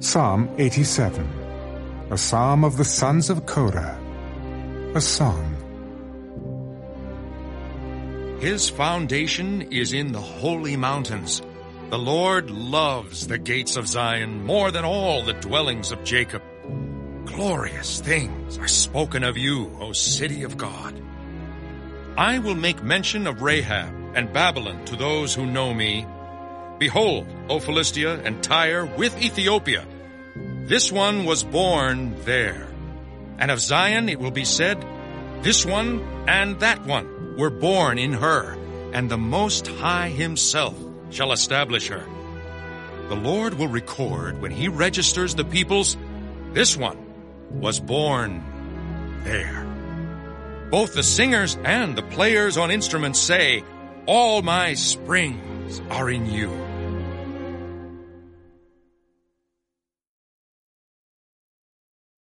Psalm 87 A psalm of the sons of Korah A song His foundation is in the holy mountains. The Lord loves the gates of Zion more than all the dwellings of Jacob. Glorious things are spoken of you, O city of God. I will make mention of Rahab and Babylon to those who know me. Behold, O Philistia and Tyre with Ethiopia. This one was born there. And of Zion it will be said, This one and that one were born in her, and the Most High himself shall establish her. The Lord will record when he registers the peoples, This one was born there. Both the singers and the players on instruments say, All my springs are in you.